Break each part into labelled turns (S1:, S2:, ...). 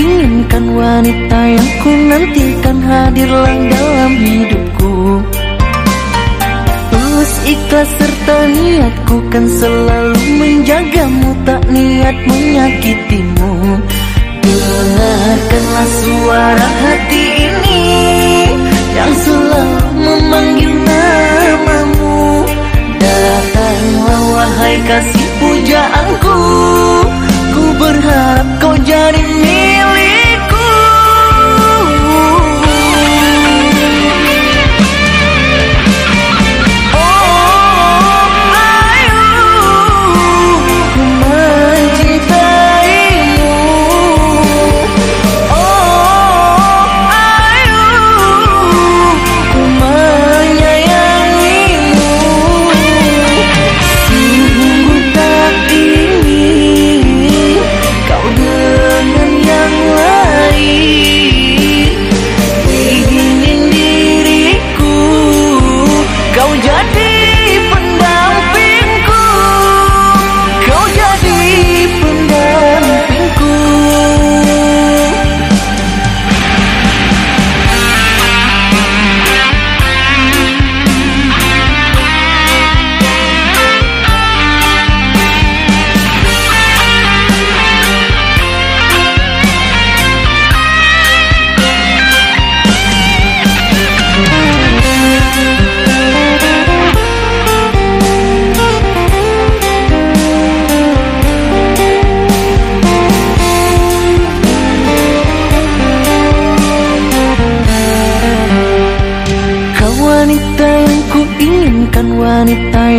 S1: inginkan wanita yang ku nantikan hadirlah dalam hidupku. Tulus ikhlas serta niatku kan selalu menjagamu Tak niat menyakitimu. Dengarkanlah suara hati ini Yang selalu memanggil namamu. Datanglah wahai kasih pujaanku Ku berharap kau jadi milikku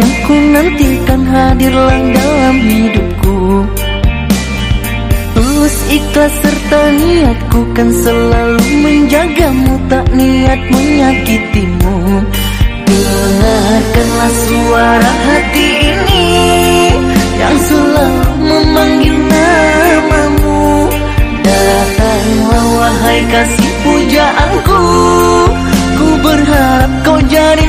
S1: Wanita yang ku nantikan Hadirlah dalam hidupku. Tulus ikhlas serta niatku Kan selalu menjagamu. Tak niat menyakitimu. Dengarkanlah suara hati ini Yang selalu memanggil namamu. Datanglah wahai kasih pujaanku Ku. Berharap kau jadi